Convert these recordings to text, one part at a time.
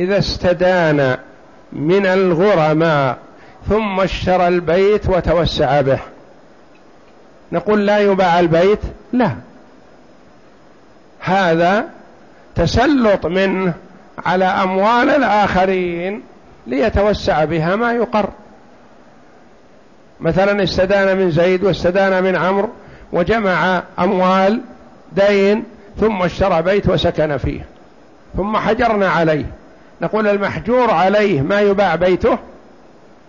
إذا استدان من الغرماء ثم اشترى البيت وتوسع به. نقول لا يباع البيت؟ لا. هذا تسلط منه على أموال الآخرين ليتوسع بها ما يقر. مثلا استدان من زيد واستدان من عمرو وجمع أموال دين ثم اشترى بيت وسكن فيه. ثم حجرنا عليه. نقول المحجور عليه ما يباع بيته.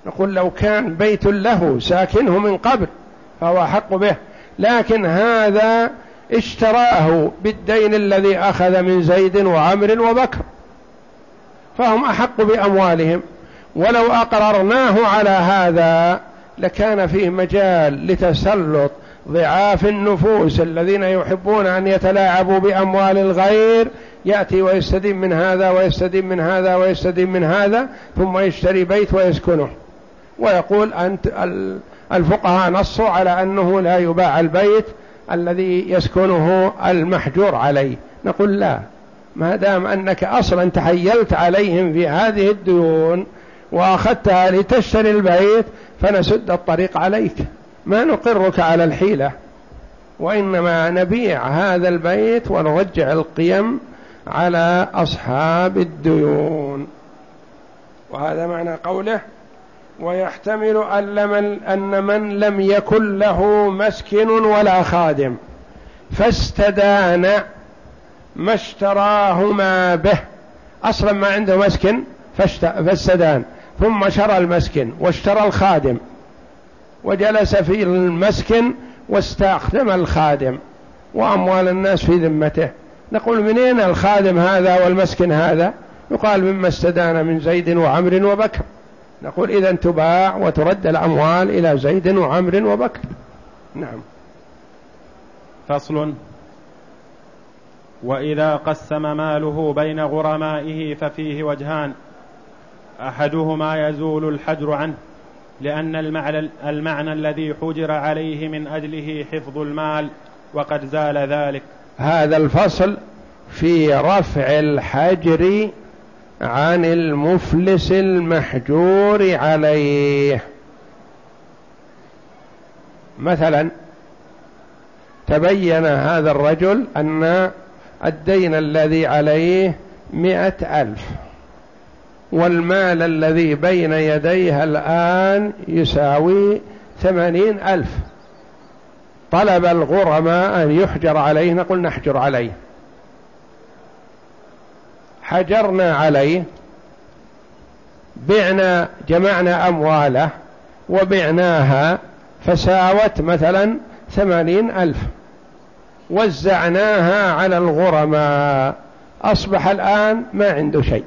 نقول لو كان بيت له ساكنه من قبل فهو أحق به لكن هذا اشتراه بالدين الذي أخذ من زيد وعمر وبكر. فهم أحق بأموالهم. ولو أقررناه على هذا لكان فيه مجال لتسلط ضعاف النفوس الذين يحبون أن يتلاعبوا بأموال الغير يأتي ويستدين من هذا ويستدين من هذا ويستدين من هذا ثم يشتري بيت ويسكنه. ويقول أنت الفقهاء نصوا على أنه لا يباع البيت الذي يسكنه المحجور عليه. نقول لا. ما دام أنك أصلا تحيلت عليهم في هذه الديون وأخذتها لتشتري البيت فنسد الطريق عليك. ما نقرك على الحيلة. وإنما نبيع هذا البيت ونرجع القيم على أصحاب الديون. وهذا معنى قوله ويحتمل أن من لم يكن له مسكن ولا خادم فاستدان ما اشتراهما به. أصلا ما عنده مسكن فاستدان ثم شرى المسكن واشترى الخادم وجلس في المسكن واستخدم الخادم وأموال الناس في ذمته. نقول منين الخادم هذا والمسكن هذا؟ يقال مما استدان من زيد وعمر وبكر. نقول إذا تباع وترد الأموال إلى زيد وعمر وبكر. نعم. فصل. وإذا قسم ماله بين غرمائه ففيه وجهان أحدهما يزول الحجر عنه لأن المعنى, المعنى الذي حجر عليه من أجله حفظ المال وقد زال ذلك. هذا الفصل في رفع الحجر عن المفلس المحجور عليه. مثلا تبين هذا الرجل أن الدين الذي عليه مئة ألف والمال الذي بين يديه الآن يساوي ثمانين ألف. طلب الغرماء أن يحجر عليه نقول نحجر عليه. حجرنا عليه بعنا جمعنا أمواله وبعناها فساوت مثلا ثمانين ألف. وزعناها على الغرماء. أصبح الآن ما عنده شيء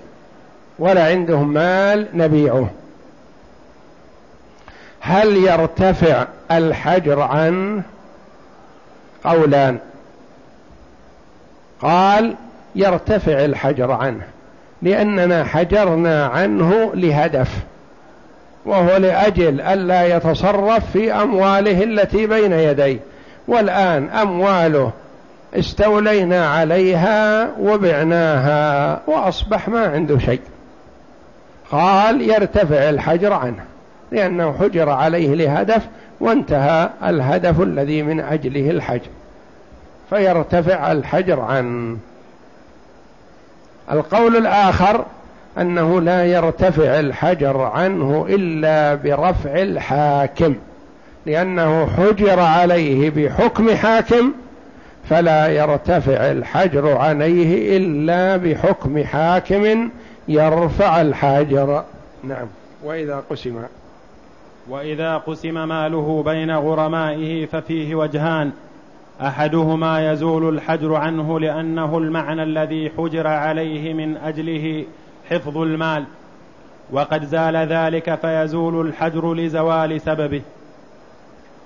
ولا عندهم مال نبيعه. هل يرتفع الحجر عنه؟ قولان قال يرتفع الحجر عنه لأننا حجرنا عنه لهدف وهو لأجل ألا يتصرف في أمواله التي بين يديه. والآن أمواله استولينا عليها وبعناها وأصبح ما عنده شيء. قال يرتفع الحجر عنه. لأنه حجر عليه لهدف وانتهى الهدف الذي من أجله الحجر فيرتفع الحجر عنه. القول الآخر أنه لا يرتفع الحجر عنه إلا برفع الحاكم لأنه حجر عليه بحكم حاكم فلا يرتفع الحجر عليه إلا بحكم حاكم يرفع الحاجر نعم. وإذا قسم وإذا قسم ماله بين غرمائه ففيه وجهان أحدهما يزول الحجر عنه لأنه المعنى الذي حجر عليه من أجله حفظ المال وقد زال ذلك فيزول الحجر لزوال سببه.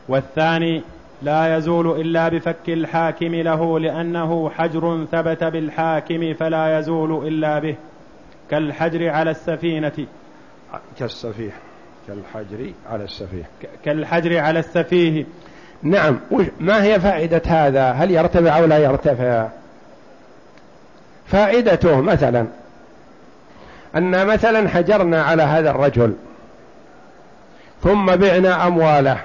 والثاني لا يزول إلا بفك الحاكم له لأنه حجر ثبت بالحاكم فلا يزول إلا به كالحجر على السفينة. كالسفيه كالحجر على السفيه. كالحجر على السفيه. نعم ما هي فائدة هذا؟ هل يرتفع أو لا يرتفع؟ فائدته مثلا أن مثلا حجرنا على هذا الرجل ثم بعنا أمواله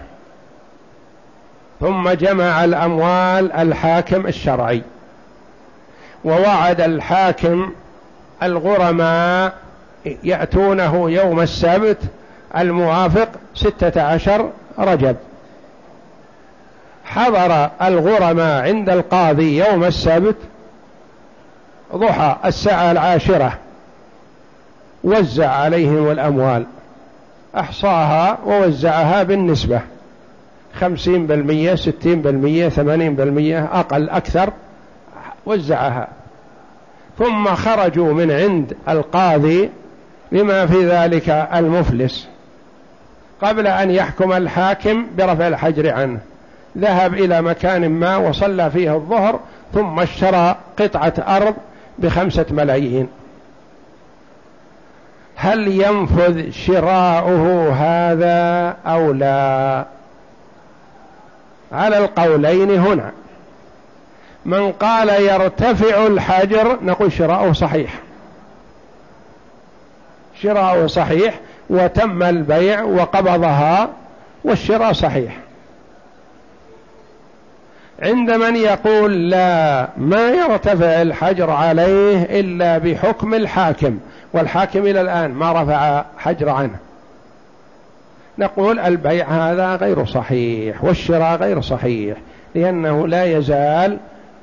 ثم جمع الأموال الحاكم الشرعي ووعد الحاكم الغرماء يأتونه يوم السبت الموافق ستة عشر رجب. حضر الغرماء عند القاضي يوم السبت ضحى الساعة العاشرة وزع عليهم الأموال. أحصاها ووزعها بالنسبة. خمسين بالمية ستين بالمية ثمانين بالمية أقل أكثر وزعها. ثم خرجوا من عند القاضي بما في ذلك المفلس. قبل أن يحكم الحاكم برفع الحجر عنه. ذهب إلى مكان ما وصلى فيه الظهر ثم اشترى قطعة أرض بخمسة ملايين. هل ينفذ شراؤه هذا أو لا؟ على القولين هنا. من قال يرتفع الحجر نقول شراؤه صحيح. شراؤه صحيح وتم البيع وقبضها والشراء صحيح. عند من يقول لا ما يرتفع الحجر عليه إلا بحكم الحاكم والحاكم إلى الآن ما رفع حجر عنه. نقول البيع هذا غير صحيح والشراء غير صحيح لأنه لا يزال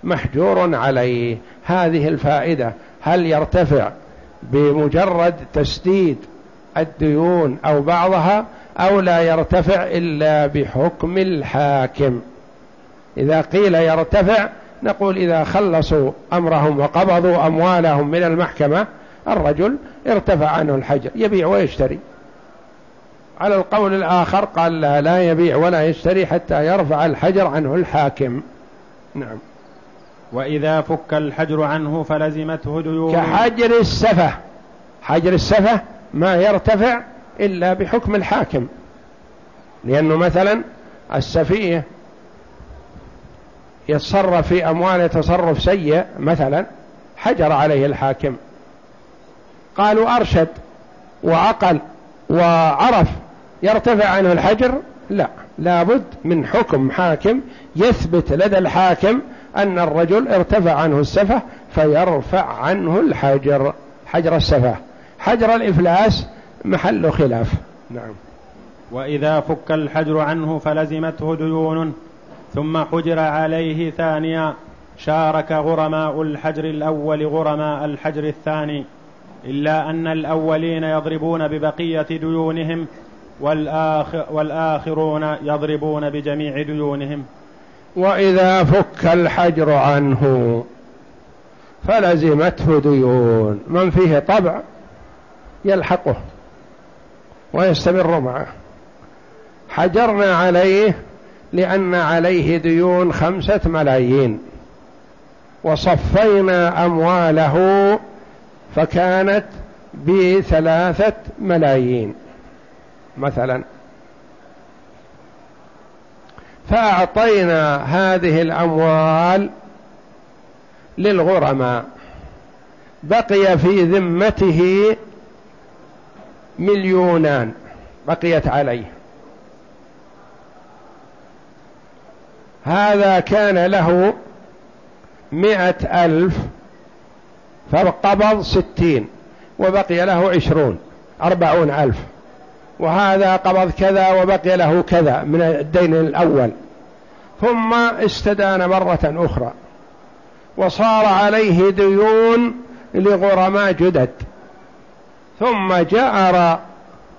محجور عليه. هذه الفائدة هل يرتفع بمجرد تسديد الديون أو بعضها أو لا يرتفع إلا بحكم الحاكم. إذا قيل يرتفع نقول إذا خلصوا أمرهم وقبضوا أموالهم من المحكمة الرجل ارتفع عنه الحجر يبيع ويشتري. على القول الآخر قال لا لا يبيع ولا يشتري حتى يرفع الحجر عنه الحاكم. نعم. وإذا فك الحجر عنه فلزمته ديون. كحجر السفة. حجر السفة ما يرتفع إلا بحكم الحاكم. لأنه مثلا السفيه يتصرف في أمواله تصرف سيء مثلا حجر عليه الحاكم. قالوا أرشد وعقل وعرف يرتفع عنه الحجر؟ لا. لابد من حكم حاكم يثبت لدى الحاكم أن الرجل ارتفع عنه السفة فيرفع عنه الحجر حجر السفة. حجر الإفلاس محل خلاف. نعم. وإذا فك الحجر عنه فلزمته ديون ثم حجر عليه ثانيا شارك غرماء الحجر الأول غرماء الحجر الثاني. إلا أن الأولين يضربون ببقية ديونهم والآخر والآخرون يضربون بجميع ديونهم. وإذا فك الحجر عنه فلزمته ديون. من فيه طبع يلحقه ويستمر معه. حجرنا عليه لأن عليه ديون خمسة ملايين. وصفينا أمواله فكانت بثلاثة ملايين. مثلا فأعطينا هذه الأموال للغرماء. بقي في ذمته مليونان بقيت عليه. هذا كان له مئة ألف فقبض ستين وبقي له عشرون أربعون ألف. وهذا قبض كذا وبقي له كذا من الدين الأول. ثم استدان مرة أخرى. وصار عليه ديون لغرماء جدد. ثم جأر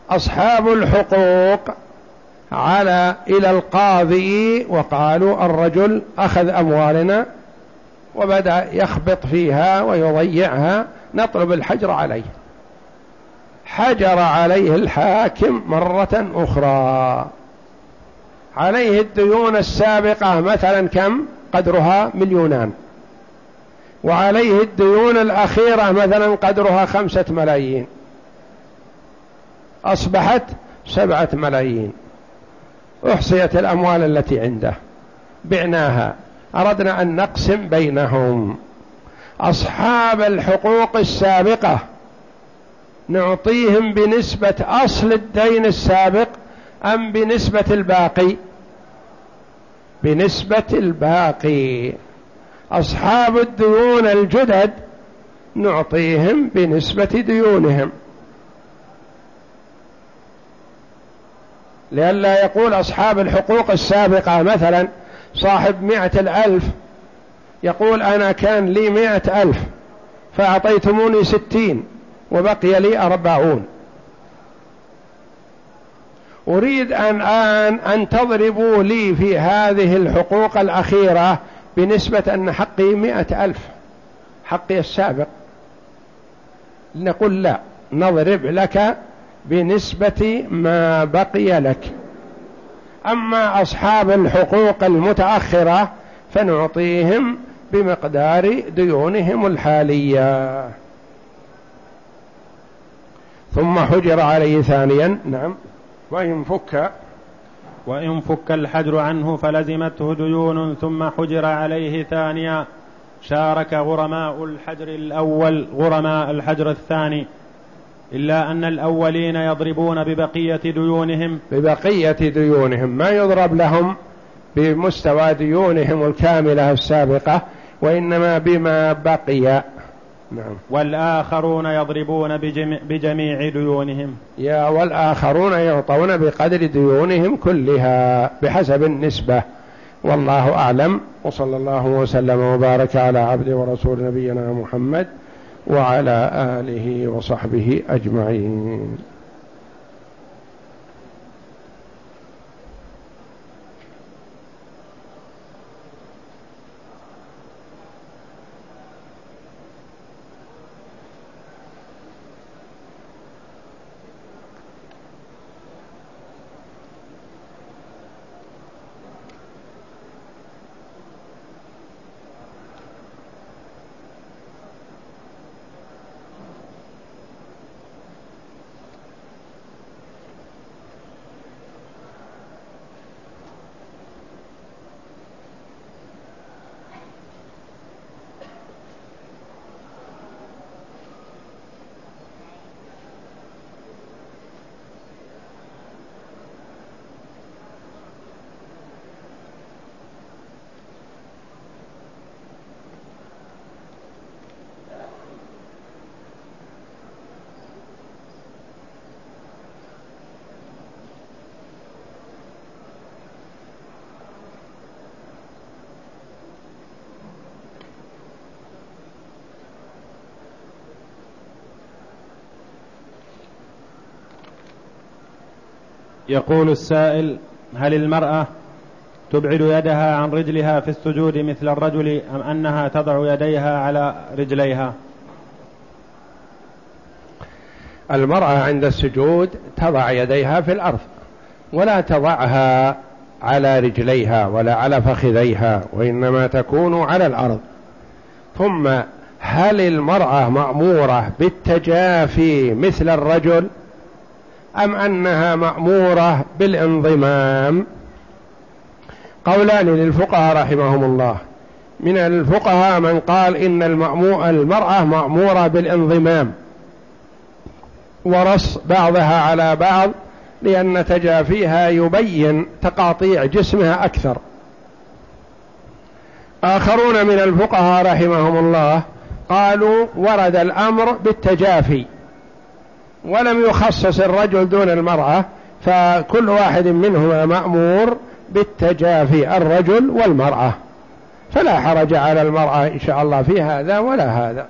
أصحاب الحقوق على إلى القاضي وقالوا الرجل أخذ أموالنا وبدأ يخبط فيها ويضيعها نطلب الحجر عليه. حجر عليه الحاكم مرة أخرى. عليه الديون السابقة مثلا كم؟ قدرها مليونان. وعليه الديون الأخيرة مثلا قدرها خمسة ملايين. أصبحت سبعة ملايين. أحصيت الأموال التي عنده. بعناها. أردنا أن نقسم بينهم. أصحاب الحقوق السابقة نعطيهم بنسبة أصل الدين السابق أم بنسبة الباقي؟ بنسبة الباقي. أصحاب الديون الجدد نعطيهم بنسبة ديونهم. لئلا يقول أصحاب الحقوق السابقة مثلا صاحب مئة الألف يقول أنا كان لي مئة ألف فأعطيتموني ستين. وبقي لي أربعون. أريد أن الآن أن تضربوا لي في هذه الحقوق الأخيرة بنسبة أن حقي مئة ألف. حقي السابق. نقول لا نضرب لك بنسبة ما بقي لك. أما أصحاب الحقوق المتأخرة فنعطيهم بمقدار ديونهم الحالية. ثم حجر عليه ثانيا. نعم. وإن فك. وإن فك الحجر عنه فلزمته ديون ثم حجر عليه ثانيا. شارك غرماء الحجر الأول غرماء الحجر الثاني. إلا أن الأولين يضربون ببقية ديونهم. ببقية ديونهم. ما يضرب لهم بمستوى ديونهم الكاملة السابقة وإنما بما بقي. نعم. والآخرون يضربون بجميع, بجميع ديونهم. يا والآخرون يعطون بقدر ديونهم كلها بحسب النسبة. والله أعلم. وصلى الله وسلم وبارك على عبد ورسول نبينا محمد وعلى آله وصحبه أجمعين. يقول السائل هل المرأة تبعد يدها عن رجلها في السجود مثل الرجل أم أنها تضع يديها على رجليها؟ المرأة عند السجود تضع يديها في الأرض ولا تضعها على رجليها ولا على فخذيها وإنما تكون على الأرض. ثم هل المرأة مأمورة بالتجافي مثل الرجل أم أنها مأمورة بالانضمام؟ قولان للفقهاء رحمهم الله. من الفقهاء من قال إن المرأة مأمورة بالانضمام. ورص بعضها على بعض لأن تجافيها يبين تقاطيع جسمها أكثر. آخرون من الفقهاء رحمهم الله قالوا ورد الأمر بالتجافي. ولم يخصص الرجل دون المرأة فكل واحد منهما مأمور بالتجافي الرجل والمرأة. فلا حرج على المرأة إن شاء الله في هذا ولا هذا.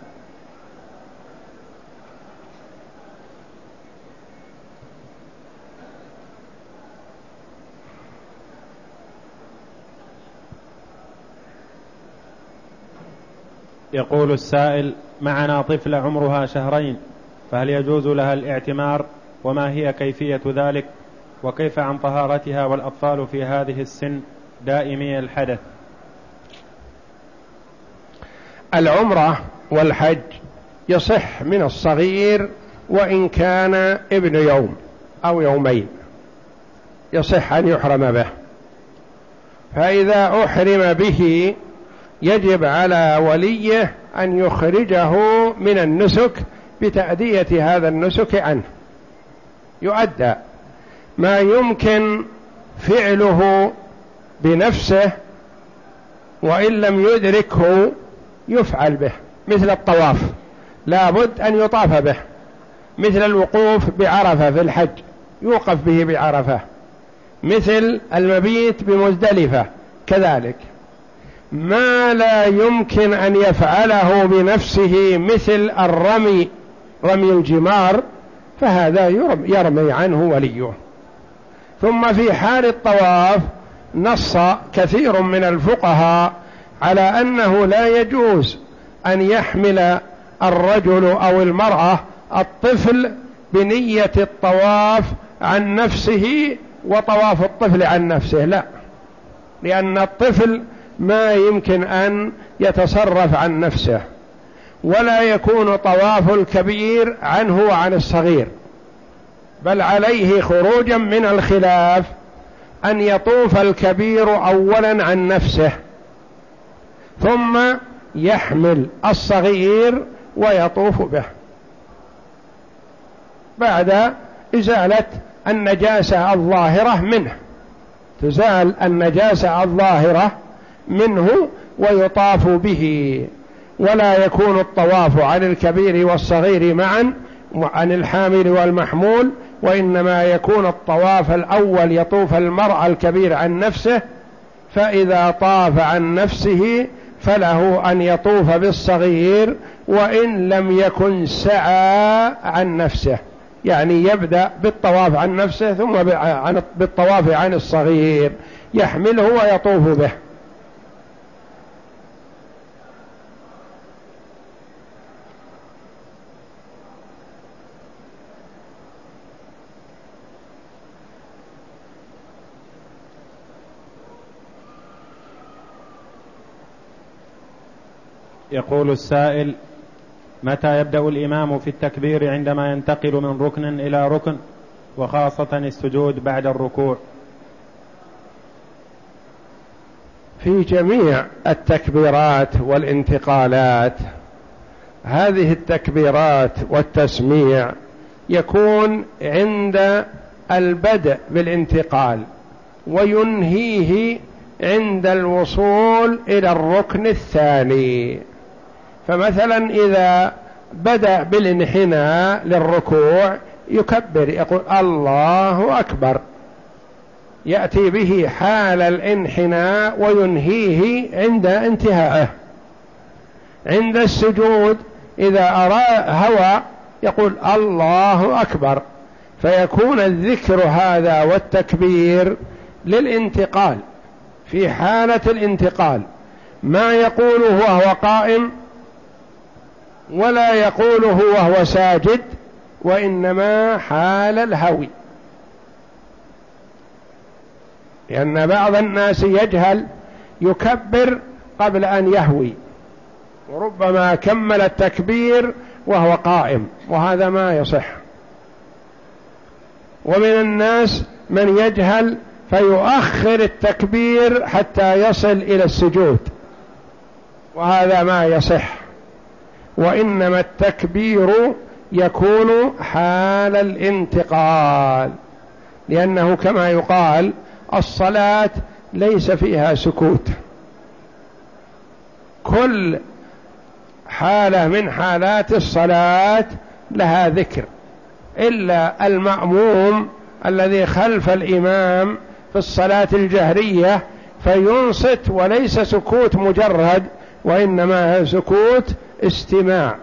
يقول السائل معنا طفلة عمرها شهرين. فهل يجوز لها الاعتمار؟ وما هي كيفية ذلك؟ وكيف عن طهارتها والأطفال في هذه السن دائمي الحدث؟ العمرة والحج يصح من الصغير وإن كان ابن يوم أو يومين. يصح أن يحرم به. فإذا أحرم به يجب على وليه أن يخرجه من النسك بتأدية هذا النسك عنه. يؤدى ما يمكن فعله بنفسه وإن لم يدركه يفعل به مثل الطواف. لا بد أن يطاف به مثل الوقوف بعرفة في الحج يوقف به بعرفة مثل المبيت بمزدلفة كذلك. ما لا يمكن أن يفعله بنفسه مثل الرمي رمي الجمار فهذا يرمي عنه وليه. ثم في حال الطواف نص كثير من الفقهاء على أنه لا يجوز أن يحمل الرجل أو المرأة الطفل بنية الطواف عن نفسه وطواف الطفل عن نفسه لا. لأن الطفل ما يمكن أن يتصرف عن نفسه. ولا يكون طواف الكبير عنه وعن الصغير بل عليه خروجا من الخلاف أن يطوف الكبير أولا عن نفسه ثم يحمل الصغير ويطوف به. بعد إزالة النجاسة الظاهرة منه تزال النجاسة الظاهرة منه ويطاف به. ولا يكون الطواف عن الكبير والصغير معا عن الحامل والمحمول وإنما يكون الطواف الأول يطوف المرأة الكبير عن نفسه فإذا طاف عن نفسه فله أن يطوف بالصغير وإن لم يكن سعى عن نفسه. يعني يبدأ بالطواف عن نفسه ثم بالطواف عن الصغير يحمله ويطوف به. يقول السائل متى يبدأ الإمام في التكبير عندما ينتقل من ركن إلى ركن وخاصة السجود بعد الركوع؟ في جميع التكبيرات والانتقالات هذه التكبيرات والتسميع يكون عند البدء بالانتقال وينهيه عند الوصول إلى الركن الثاني. فمثلا إذا بدأ بالانحناء للركوع يكبر يقول الله أكبر. يأتي به حال الانحناء وينهيه عند انتهائه. عند السجود إذا أرى هوى يقول الله أكبر. فيكون الذكر هذا والتكبير للانتقال في حالة الانتقال. ما يقوله وهو قائم ولا يقوله وهو ساجد وإنما حال الهوي. لأن بعض الناس يجهل يكبر قبل أن يهوي. وربما كمل التكبير وهو قائم وهذا ما يصح. ومن الناس من يجهل فيؤخر التكبير حتى يصل إلى السجود. وهذا ما يصح. وإنما التكبير يكون حال الانتقال لأنه كما يقال الصلاة ليس فيها سكوت. كل حالة من حالات الصلاة لها ذكر إلا المأموم الذي خلف الإمام في الصلاة الجهرية فينصت وليس سكوت مجرد وإنما سكوت استماع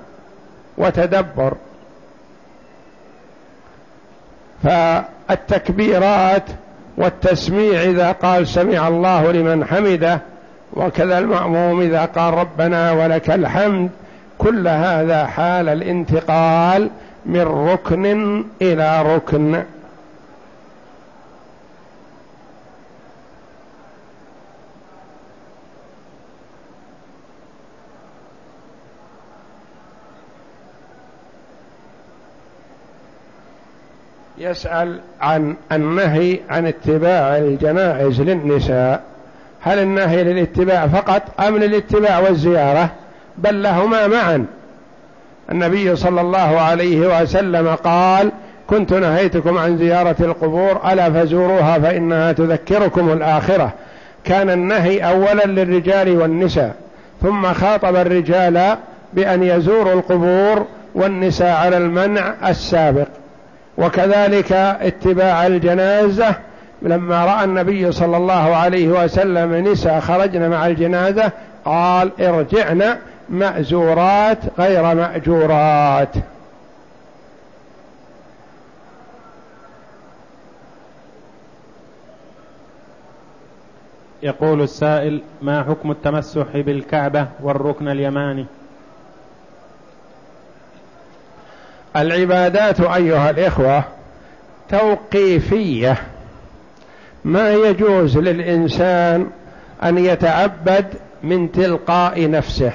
وتدبر. فالتكبيرات والتسميع إذا قال سمع الله لمن حمده وكذا المأموم إذا قال ربنا ولك الحمد كل هذا حال الانتقال من ركن إلى ركن. يسأل عن النهي عن اتباع الجنائز للنساء. هل النهي للاتباع فقط أم للاتباع والزيارة؟ بل لهما معا. النبي صلى الله عليه وسلم قال كنت نهيتكم عن زيارة القبور ألا فزوروها فإنها تذكركم الآخرة. كان النهي أولا للرجال والنساء ثم خاطب الرجال بأن يزوروا القبور والنساء على المنع السابق. وكذلك اتباع الجنازة. لما رأى النبي صلى الله عليه وسلم نساء خرجن مع الجنازة قال ارجعن مأزورات غير مأجورات. يقول السائل ما حكم التمسح بالكعبة والركن اليماني؟ العبادات أيها الإخوة توقيفية. ما يجوز للإنسان أن يتعبد من تلقاء نفسه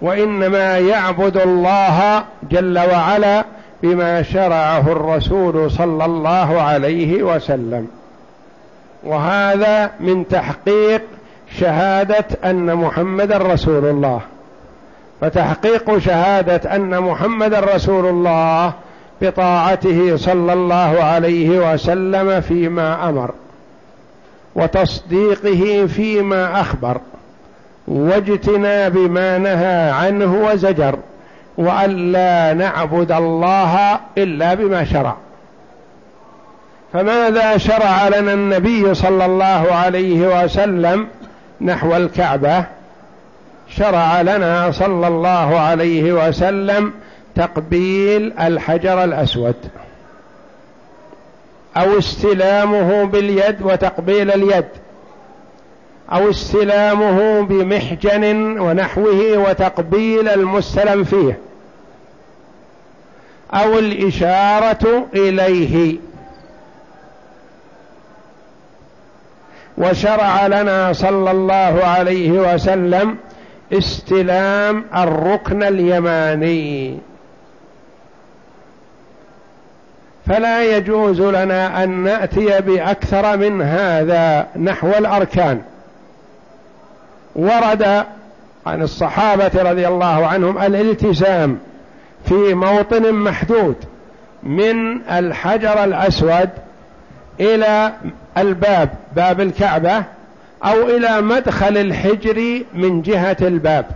وإنما يعبد الله جل وعلا بما شرعه الرسول صلى الله عليه وسلم. وهذا من تحقيق شهادة أن محمد رسول الله. فتحقيق شهادة أن محمد رسول الله بطاعته صلى الله عليه وسلم فيما أمر وتصديقه فيما أخبر واجتناب ما نهى عنه وزجر وأن لا نعبد الله إلا بما شرع. فماذا شرع لنا النبي صلى الله عليه وسلم نحو الكعبة؟ شرع لنا صلى الله عليه وسلم تقبيل الحجر الأسود. أو استلامه باليد وتقبيل اليد. أو استلامه بمحجن ونحوه وتقبيل المستلم فيه. أو الإشارة إليه. وشرع لنا صلى الله عليه وسلم استلام الركن اليماني. فلا يجوز لنا أن نأتي بأكثر من هذا نحو الأركان. ورد عن الصحابة رضي الله عنهم الالتزام في موطن محدود من الحجر الأسود إلى الباب باب الكعبة أو إلى مدخل الحجر من جهة الباب.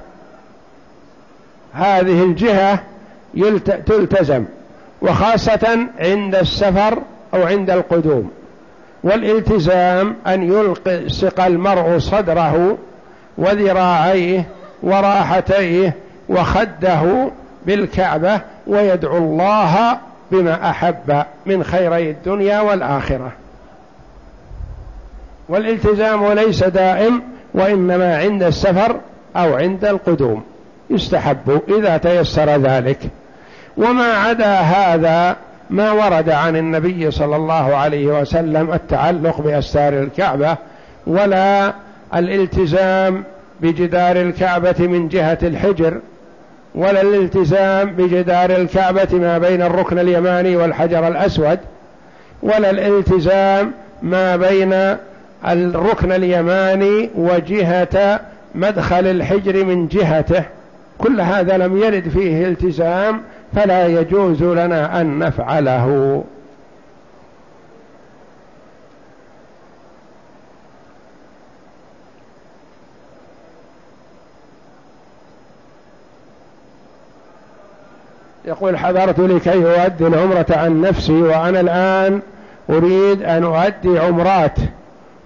هذه الجهة تلتزم وخاصة عند السفر أو عند القدوم. والالتزام أن يلصق المرء صدره وذراعيه وراحتيه وخده بالكعبة ويدعو الله بما أحب من خيري الدنيا والآخرة. والالتزام ليس دائم وإنما عند السفر أو عند القدوم. يستحب إذا تيسر ذلك. وما عدا هذا ما ورد عن النبي صلى الله عليه وسلم التعلق بأستار الكعبة ولا الالتزام بجدار الكعبة من جهة الحجر ولا الالتزام بجدار الكعبة ما بين الركن اليماني والحجر الأسود ولا الالتزام ما بين الركن اليماني وجهة مدخل الحجر من جهته. كل هذا لم يرد فيه التزام فلا يجوز لنا أن نفعله. يقول حضرت لكي أؤدي العمرة عن نفسي وأنا الآن أريد أن أؤدي عمرات.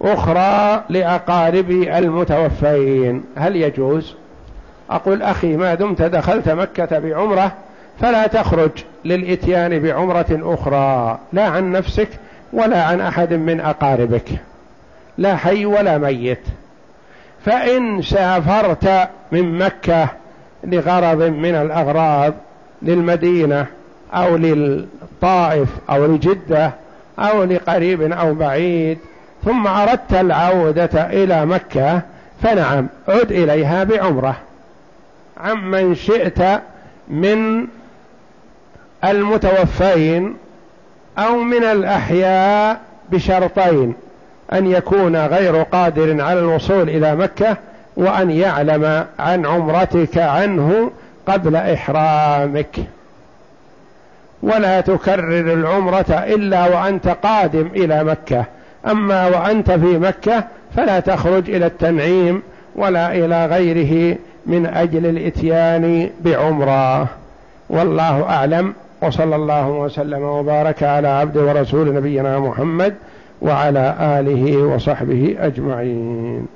أخرى لأقاربي المتوفين. هل يجوز؟ أقول أخي ما دمت دخلت مكة بعمرة فلا تخرج للإتيان بعمرة أخرى لا عن نفسك ولا عن أحد من أقاربك. لا حي ولا ميت. فإن سافرت من مكة لغرض من الأغراض للمدينة أو للطائف أو لجدة أو لقريب أو بعيد ثم أردت العودة إلى مكة فنعم عد إليها بعمرة. عمن شئت من المتوفين أو من الأحياء بشرطين أن يكون غير قادر على الوصول إلى مكة وأن يعلم عن عمرتك عنه قبل إحرامك. ولا تكرر العمرة إلا وأنت قادم إلى مكة. أما وأنت في مكة فلا تخرج إلى التنعيم ولا إلى غيره من أجل الإتيان بعمرة. والله أعلم وصلى الله وسلم وبارك على عبد ورسول نبينا محمد وعلى آله وصحبه أجمعين.